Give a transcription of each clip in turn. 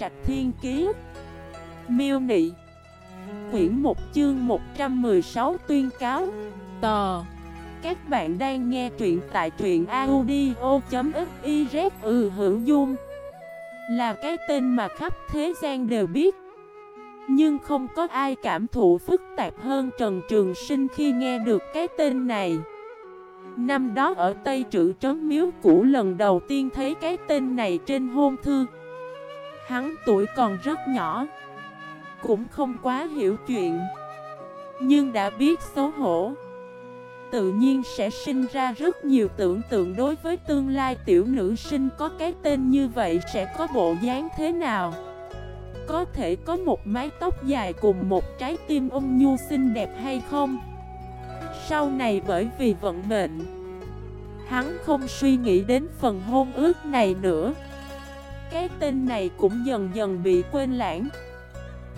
Trạch Thiên Kiế Miêu Nị. Quyển 1 chương 116 tuyên cáo. Tờ. Các bạn đang nghe truyện tại truyện audio.xyz Ừ hữu dung. Là cái tên mà khắp thế gian đều biết. Nhưng không có ai cảm thụ phức tạp hơn Trần Trường Sinh khi nghe được cái tên này. Năm đó ở Tây Trữ Trấn Miếu Cũ lần đầu tiên thấy cái tên này trên hôn thư. Hắn tuổi còn rất nhỏ, Cũng không quá hiểu chuyện, Nhưng đã biết xấu hổ. Tự nhiên sẽ sinh ra rất nhiều tưởng tượng đối với tương lai tiểu nữ sinh có cái tên như vậy sẽ có bộ dáng thế nào. Có thể có một mái tóc dài cùng một trái tim ông nhu xinh đẹp hay không? Sau này bởi vì vận mệnh, Hắn không suy nghĩ đến phần hôn ước này nữa. Cái tên này cũng dần dần bị quên lãng.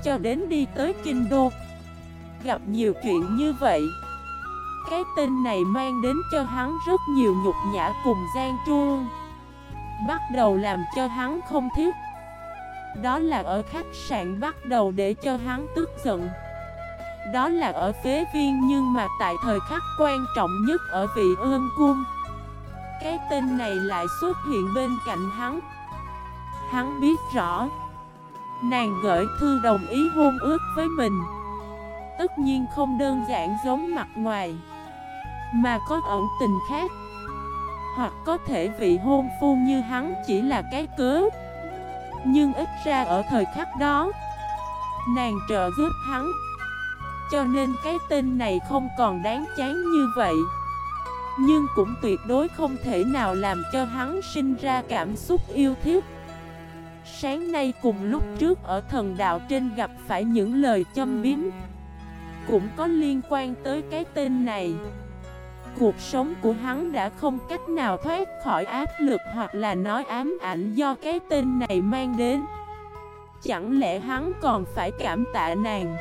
Cho đến đi tới Kinh Đô, Gặp nhiều chuyện như vậy. Cái tên này mang đến cho hắn rất nhiều nhục nhã cùng gian truông. Bắt đầu làm cho hắn không thiết Đó là ở khách sạn bắt đầu để cho hắn tức giận. Đó là ở phế viên nhưng mà tại thời khắc quan trọng nhất ở vị ương cung. Cái tên này lại xuất hiện bên cạnh hắn. Hắn biết rõ. Nàng gửi thư đồng ý hôn ước với mình. Tất nhiên không đơn giản giống mặt ngoài, Mà có ẩn tình khác. Hoặc có thể vị hôn phu như hắn chỉ là cái cớ. Nhưng ít ra ở thời khắc đó, Nàng trợ giúp hắn. Cho nên cái tên này không còn đáng chán như vậy. Nhưng cũng tuyệt đối không thể nào làm cho hắn sinh ra cảm xúc yêu thích. Sáng nay cùng lúc trước ở thần đạo trên gặp phải những lời châm biếm. Cũng có liên quan tới cái tên này. Cuộc sống của hắn đã không cách nào thoát khỏi áp lực hoặc là nói ám ảnh do cái tên này mang đến. Chẳng lẽ hắn còn phải cảm tạ nàng?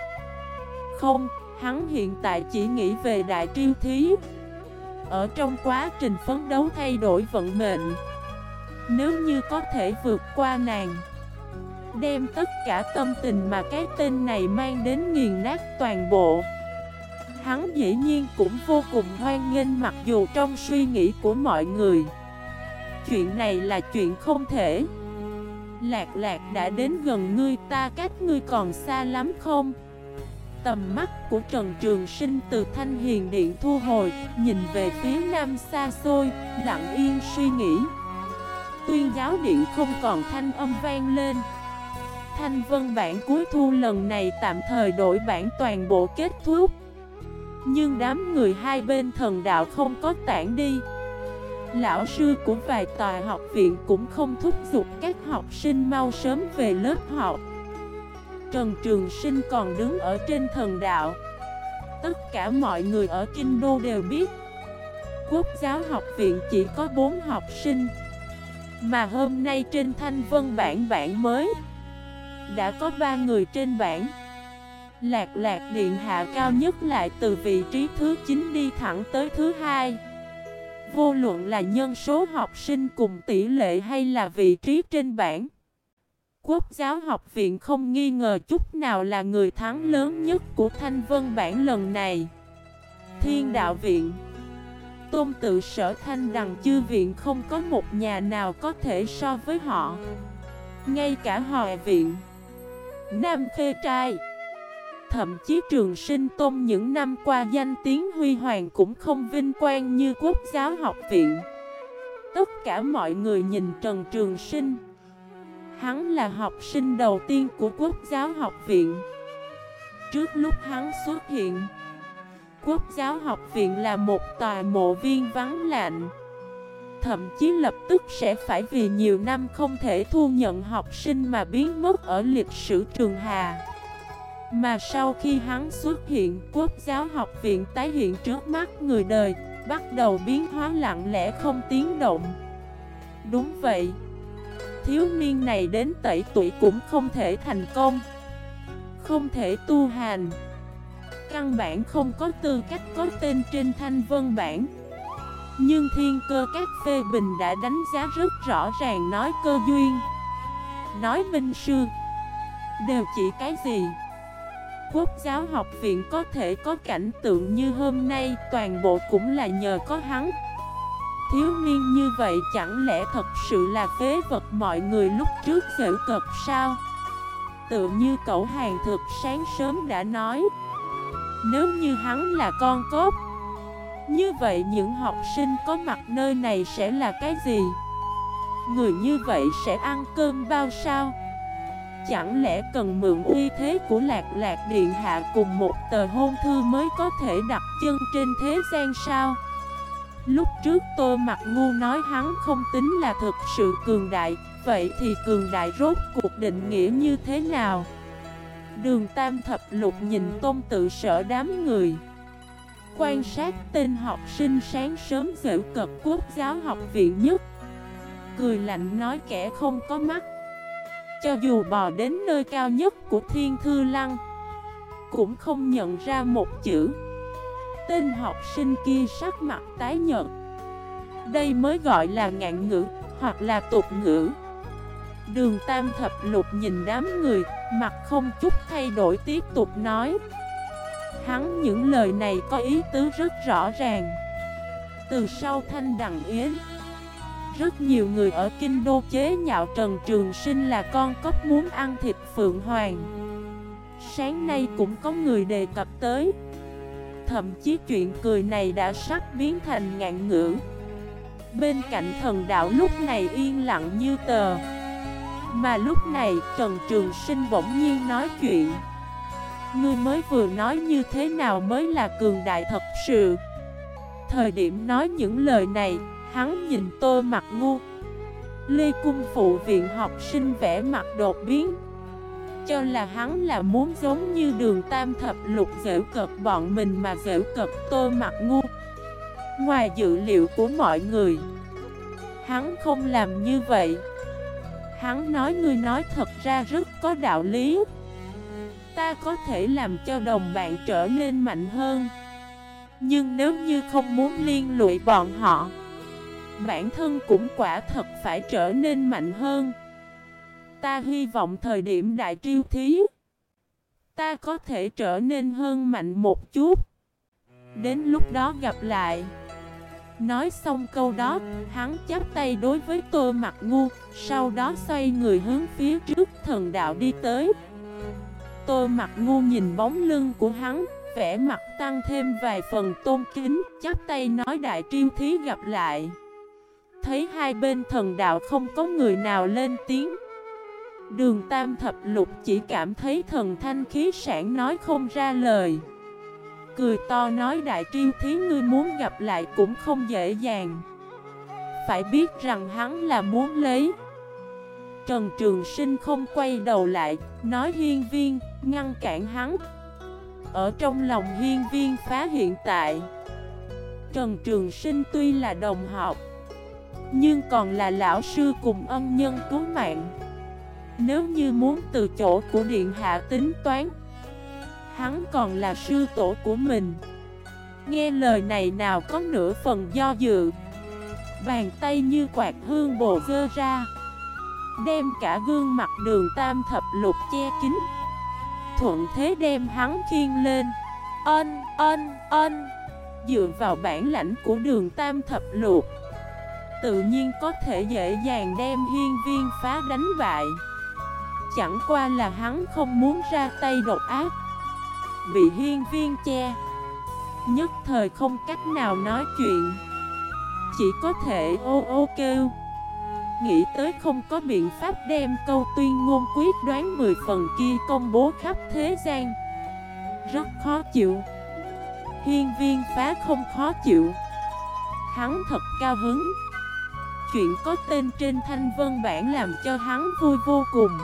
Không, hắn hiện tại chỉ nghĩ về đại triêu thí. Ở trong quá trình phấn đấu thay đổi vận mệnh nếu như có thể vượt qua nàng Đem tất cả tâm tình mà cái tên này mang đến nghiền nát toàn bộ. Hắn dĩ nhiên cũng vô cùng hoan nghênh mặc dù trong suy nghĩ của mọi người Chuyện này là chuyện không thể. Lạc lạc đã đến gần ngươi ta cách ngươi còn xa lắm không? Tầm mắt của Trần Trường Sinh từ Thanh Hiền Điện thu hồi Nhìn về phía nam xa xôi, lặng yên suy nghĩ. Tuyên giáo điện không còn thanh âm vang lên. Thanh vân bản cuối thu lần này tạm thời đổi bản toàn bộ kết thúc. Nhưng đám người hai bên thần đạo không có tản đi. Lão sư của vài tòa học viện cũng không thúc giục các học sinh mau sớm về lớp học. Trần Trường Sinh còn đứng ở trên thần đạo. Tất cả mọi người ở Kinh Đô đều biết, Quốc giáo học viện chỉ có 4 học sinh. Mà hôm nay trên thanh vân bản bản mới, Đã có ba người trên bản. Lạc lạc điện hạ cao nhất lại từ vị trí thứ 9 đi thẳng tới thứ hai. Vô luận là nhân số học sinh cùng tỷ lệ hay là vị trí trên bảng Quốc giáo học viện không nghi ngờ chút nào là người thắng lớn nhất của Thanh Vân bản lần này. Thiên đạo viện Tôn tự sở thanh đằng chư viện không có một nhà nào có thể so với họ. Ngay cả hòa viện, Nam Khê Trai, Thậm chí trường sinh tôn những năm qua danh tiếng huy hoàng cũng không vinh quang như quốc giáo học viện. Tất cả mọi người nhìn Trần Trường Sinh. Hắn là học sinh đầu tiên của quốc giáo học viện. Trước lúc hắn xuất hiện Quốc giáo học viện là một tòa mộ viên vắng lạnh Thậm chí lập tức sẽ phải vì nhiều năm không thể thu nhận học sinh mà biến mất ở lịch sử trường Hà. Mà sau khi hắn xuất hiện, quốc giáo học viện tái hiện trước mắt người đời Bắt đầu biến hóa lặng lẽ không tiếng động. Đúng vậy Thiếu niên này đến tẩy tuổi cũng không thể thành công Không thể tu hành. Căn bản không có tư cách có tên trên thanh vân bản Nhưng thiên cơ các phê bình đã đánh giá rất rõ ràng nói cơ duyên. Nói Minh Sư, Đều chỉ cái gì? Quốc giáo học viện có thể có cảnh tượng như hôm nay, Toàn bộ cũng là nhờ có hắn. Thiếu niên như vậy chẳng lẽ thật sự là phế vật mọi người lúc trước dễ cực sao? Tự như cậu hàng thực sáng sớm đã nói. Nếu như hắn là con cốt, Như vậy những học sinh có mặt nơi này sẽ là cái gì? Người như vậy sẽ ăn cơm bao sao? Chẳng lẽ cần mượn uy thế của lạc lạc điện hạ cùng một tờ hôn thư mới có thể đặt chân trên thế gian sao? Lúc trước Tô Mặt Ngu nói hắn không tính là thực sự cường đại, Vậy thì cường đại rốt cuộc định nghĩa như thế nào? Đường Tam Thập Lục nhìn tôn tự sở đám người. Quan sát tên học sinh sáng sớm dễu cật quốc giáo học viện nhất. Cười lạnh nói kẻ không có mắt. Cho dù bò đến nơi cao nhất của thiên thư lăng, Cũng không nhận ra một chữ. Tên học sinh kia sắc mặt tái nhợt. Đây mới gọi là ngạn ngữ hoặc là tục ngữ. Đường Tam Thập Lục nhìn đám người, Mặt không chút thay đổi tiếp tục nói. Hắn những lời này có ý tứ rất rõ ràng. Từ sau thanh đằng yến, Rất nhiều người ở Kinh Đô chế nhạo Trần Trường Sinh là con cóc muốn ăn thịt Phượng Hoàng. Sáng nay cũng có người đề cập tới. Thậm chí chuyện cười này đã sắp biến thành ngạn ngữ. Bên cạnh thần đạo lúc này yên lặng như tờ. Mà lúc này, Trần Trường Sinh bỗng nhiên nói chuyện. Ngươi mới vừa nói như thế nào mới là cường đại thật sự? Thời điểm nói những lời này, Hắn nhìn Tô mặt ngu. Lê Cung phụ viện học sinh vẽ mặt đột biến. Cho là hắn là muốn giống như đường tam thập lục dễu cực bọn mình mà dễu cực tô mặt ngu. Ngoài dự liệu của mọi người, Hắn không làm như vậy. Hắn nói ngươi nói thật ra rất có đạo lý. Ta có thể làm cho đồng bạn trở nên mạnh hơn. Nhưng nếu như không muốn liên lụy bọn họ, Bản thân cũng quả thật phải trở nên mạnh hơn. Ta hy vọng thời điểm đại triêu thí, Ta có thể trở nên hơn mạnh một chút. Đến lúc đó gặp lại. Nói xong câu đó, Hắn chắp tay đối với tô mặt ngu, Sau đó xoay người hướng phía trước thần đạo đi tới. Tô mặt ngu nhìn bóng lưng của hắn, vẻ mặt tăng thêm vài phần tôn kính, Chắp tay nói đại triêu thí gặp lại. Thấy hai bên thần đạo không có người nào lên tiếng. Đường Tam Thập Lục chỉ cảm thấy thần thanh khí sản nói không ra lời. Cười to nói đại triêu thí ngươi muốn gặp lại cũng không dễ dàng. Phải biết rằng hắn là muốn lấy. Trần Trường Sinh không quay đầu lại, Nói hiên viên, ngăn cản hắn. Ở trong lòng hiên viên phá hiện tại, Trần Trường Sinh tuy là đồng học, Nhưng còn là lão sư cùng ân nhân cứu mạng. Nếu như muốn từ chỗ của Điện Hạ tính toán Hắn còn là sư tổ của mình. Nghe lời này nào có nửa phần do dự. Bàn tay như quạt hương bồ gơ ra. Đem cả gương mặt đường tam thập lục che kín. Thuận thế đem hắn khiên lên. Ân, ân, ân. Dựa vào bản lãnh của đường tam thập lục. Tự nhiên có thể dễ dàng đem hiên viên phá đánh bại. Chẳng qua là hắn không muốn ra tay độc ác. Bị hiên viên che. Nhất thời không cách nào nói chuyện. Chỉ có thể ô ô kêu. Nghĩ tới không có biện pháp đem câu tuyên ngôn quyết đoán 10 phần kia công bố khắp thế gian. Rất khó chịu. Hiên viên phá không khó chịu. Hắn thật cao hứng. Chuyện có tên trên thanh vân bản làm cho hắn vui vô cùng.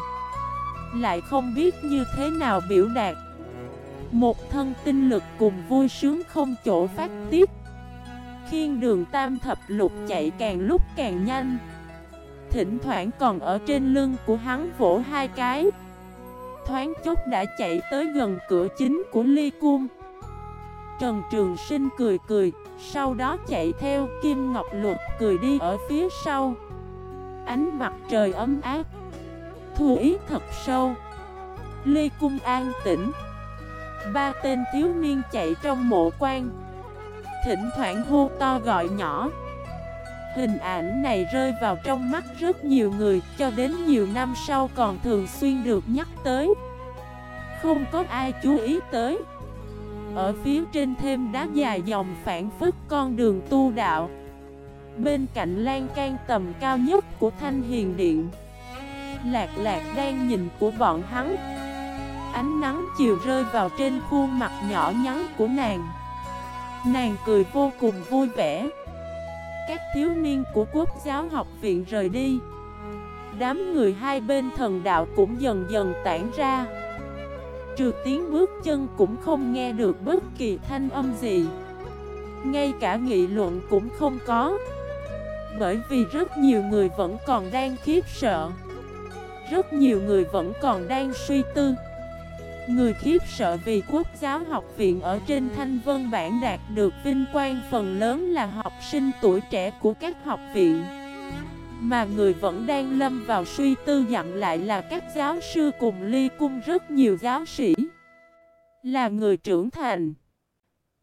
Lại không biết như thế nào biểu đạt. Một thân tinh lực cùng vui sướng không chỗ phát tiếp Khiên đường tam thập lục chạy càng lúc càng nhanh. Thỉnh thoảng còn ở trên lưng của hắn vỗ hai cái. Thoáng chốc đã chạy tới gần cửa chính của ly cung. Trần Trường Sinh cười cười, Sau đó chạy theo Kim Ngọc Luật cười đi ở phía sau. Ánh mặt trời ấm áp, Thu ý thật sâu. Ly Cung an tĩnh. Ba tên thiếu niên chạy trong mộ quan. Thỉnh thoảng hô to gọi nhỏ. Hình ảnh này rơi vào trong mắt rất nhiều người, Cho đến nhiều năm sau còn thường xuyên được nhắc tới. Không có ai chú ý tới. Ở phía trên thêm đá dài dòng phản phức con đường tu đạo. Bên cạnh lan can tầm cao nhất của Thanh Hiền Điện. Lạc lạc đang nhìn của bọn hắn. Ánh nắng chiều rơi vào trên khuôn mặt nhỏ nhắn của nàng. Nàng cười vô cùng vui vẻ. Các thiếu niên của quốc giáo học viện rời đi. Đám người hai bên thần đạo cũng dần dần tản ra. Trừ tiếng bước chân cũng không nghe được bất kỳ thanh âm gì. Ngay cả nghị luận cũng không có. Bởi vì rất nhiều người vẫn còn đang khiếp sợ. Rất nhiều người vẫn còn đang suy tư. Người khiếp sợ vì quốc giáo học viện ở trên thanh vân bản đạt được vinh quang phần lớn là học sinh tuổi trẻ của các học viện. Mà người vẫn đang lâm vào suy tư dặn lại là các giáo sư cùng ly cung rất nhiều giáo sĩ. Là người trưởng thành.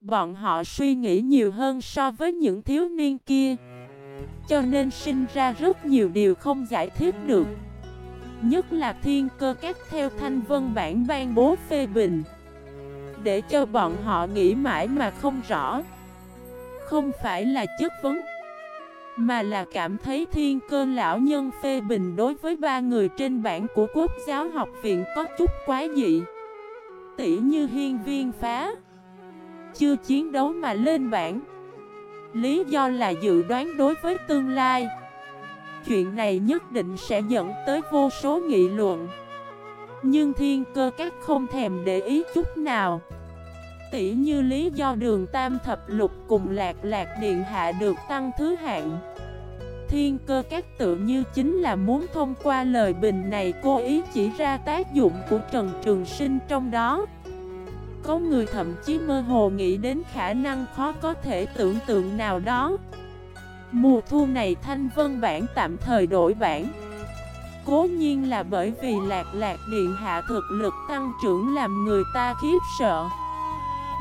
Bọn họ suy nghĩ nhiều hơn so với những thiếu niên kia. Cho nên sinh ra rất nhiều điều không giải thích được. Nhất là thiên cơ các theo thanh vân bản ban bố phê bình. Để cho bọn họ nghĩ mãi mà không rõ. Không phải là chất vấn, Mà là cảm thấy thiên cơ lão nhân phê bình đối với ba người trên bản của quốc giáo học viện có chút quá dị. Tỷ như hiên viên phá, Chưa chiến đấu mà lên bản Lý do là dự đoán đối với tương lai. Chuyện này nhất định sẽ dẫn tới vô số nghị luận. Nhưng thiên cơ các không thèm để ý chút nào. Tỉ như lý do đường tam thập lục cùng lạc lạc điện hạ được tăng thứ hạng. Thiên cơ các tự như chính là muốn thông qua lời bình này cố ý chỉ ra tác dụng của Trần Trường Sinh trong đó. Có người thậm chí mơ hồ nghĩ đến khả năng khó có thể tưởng tượng nào đó. Mùa thu này Thanh Vân bản tạm thời đổi bản. Cố nhiên là bởi vì lạc lạc điện hạ thực lực tăng trưởng làm người ta khiếp sợ.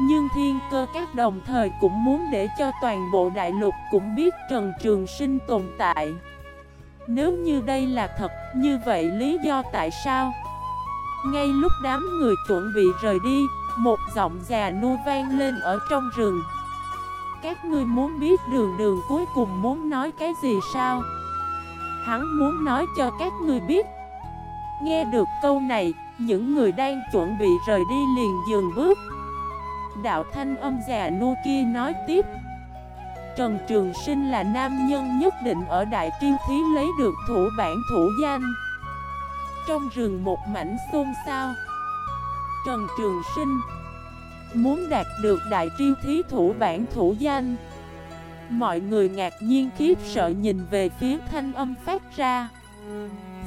Nhưng thiên cơ các đồng thời cũng muốn để cho toàn bộ đại lục cũng biết Trần Trường Sinh tồn tại. Nếu như đây là thật, như vậy lý do tại sao? Ngay lúc đám người chuẩn bị rời đi, một giọng già nua vang lên ở trong rừng các ngươi muốn biết đường đường cuối cùng muốn nói cái gì sao? Hắn muốn nói cho các ngươi biết. Nghe được câu này, những người đang chuẩn bị rời đi liền dừng bước. Đạo thanh âm già nua kia nói tiếp. Trần Trường Sinh là nam nhân nhất định ở Đại Triêu Thí lấy được thủ bản thủ danh. Trong rừng một mảnh xôn xao. Trần Trường Sinh Muốn đạt được đại triêu thí thủ bản thủ danh. Mọi người ngạc nhiên khiếp sợ nhìn về phía thanh âm phát ra.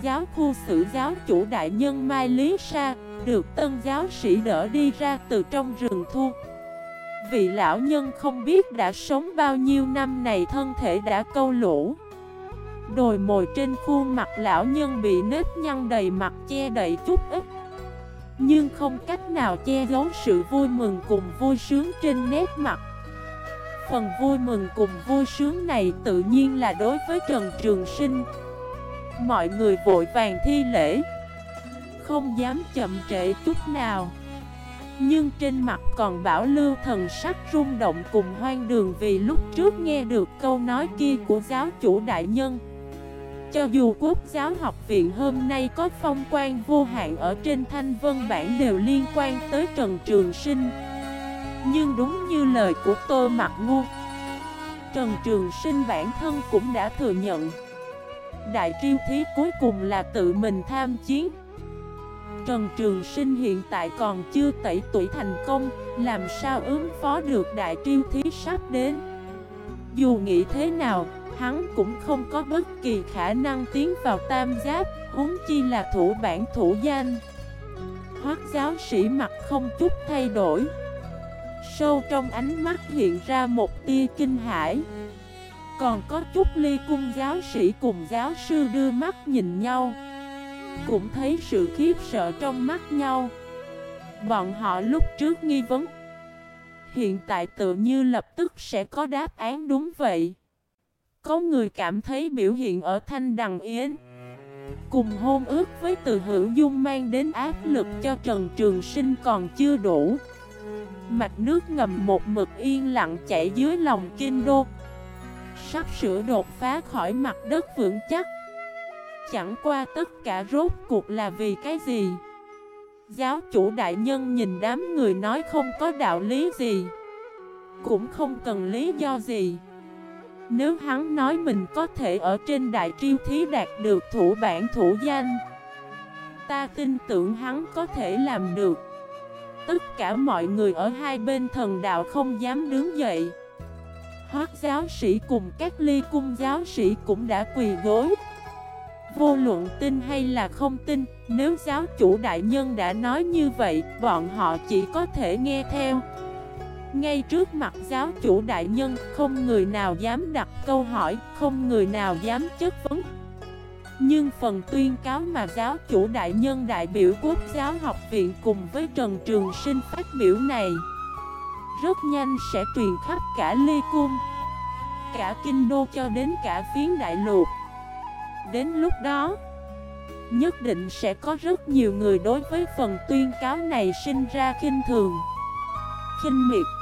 Giáo khu sử giáo chủ đại nhân Mai Lý Sa, Được tân giáo sĩ đỡ đi ra từ trong rừng thu. Vị lão nhân không biết đã sống bao nhiêu năm này thân thể đã câu lũ. Đồi mồi trên khuôn mặt lão nhân bị nếp nhăn đầy mặt che đầy chút ít nhưng không cách nào che giấu sự vui mừng cùng vui sướng trên nét mặt. Phần vui mừng cùng vui sướng này tự nhiên là đối với Trần Trường Sinh. Mọi người vội vàng thi lễ. Không dám chậm trễ chút nào. Nhưng trên mặt còn bảo lưu thần sắc rung động cùng hoang đường Vì lúc trước nghe được câu nói kia của giáo chủ đại nhân cho dù quốc giáo học viện hôm nay có phong quan vô hạn ở trên thanh vân bản đều liên quan tới Trần Trường Sinh. Nhưng đúng như lời của Tô Mặt Ngu, Trần Trường Sinh bản thân cũng đã thừa nhận, Đại triêu thí cuối cùng là tự mình tham chiến. Trần Trường Sinh hiện tại còn chưa tẩy tuổi thành công, Làm sao ứng phó được đại triêu thí sắp đến? Dù nghĩ thế nào hắn cũng không có bất kỳ khả năng tiến vào tam giáp, huống chi là thủ bản thủ danh. Hoác giáo sĩ mặt không chút thay đổi. Sâu trong ánh mắt hiện ra một tia kinh hãi. Còn có chút ly cung giáo sĩ cùng giáo sư đưa mắt nhìn nhau. Cũng thấy sự khiếp sợ trong mắt nhau Bọn họ lúc trước nghi vấn Hiện tại tự như lập tức sẽ có đáp án đúng vậy có người cảm thấy biểu hiện ở Thanh Đằng Yến Cùng hôn ước với từ hữu dung mang đến áp lực cho Trần Trường Sinh còn chưa đủ. Mạch nước ngầm một mực yên lặng chảy dưới lòng kinh đô. Sắp sửa đột phá khỏi mặt đất vững chắc. Chẳng qua tất cả rốt cuộc là vì cái gì? Giáo chủ đại nhân nhìn đám người nói không có đạo lý gì. Cũng không cần lý do gì. Nếu hắn nói mình có thể ở trên đại triêu thí đạt được thủ bản thủ danh, Ta tin tưởng hắn có thể làm được. Tất cả mọi người ở hai bên thần đạo không dám đứng dậy. Hoác giáo sĩ cùng các ly cung giáo sĩ cũng đã quỳ gối. Vô luận tin hay là không tin, Nếu giáo chủ đại nhân đã nói như vậy, Bọn họ chỉ có thể nghe theo. Ngay trước mặt giáo chủ đại nhân, Không người nào dám đặt câu hỏi, Không người nào dám chất vấn. Nhưng phần tuyên cáo mà giáo chủ đại nhân đại biểu quốc giáo học viện Cùng với Trần Trường Sinh phát biểu này, Rất nhanh sẽ truyền khắp cả Ly Cung, Cả Kinh Đô cho đến cả phiến đại lục. Đến lúc đó, Nhất định sẽ có rất nhiều người đối với phần tuyên cáo này sinh ra kinh thường kinh miệt.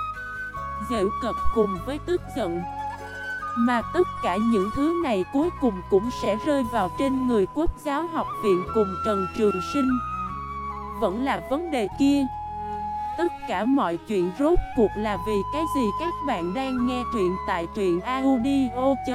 Dễu cực cùng với tức giận. Mà tất cả những thứ này cuối cùng cũng sẽ rơi vào trên người quốc giáo học viện cùng Trần Trường Sinh. Vẫn là vấn đề kia. Tất cả mọi chuyện rốt cuộc là vì cái gì các bạn đang nghe truyện tại truyện audio.fif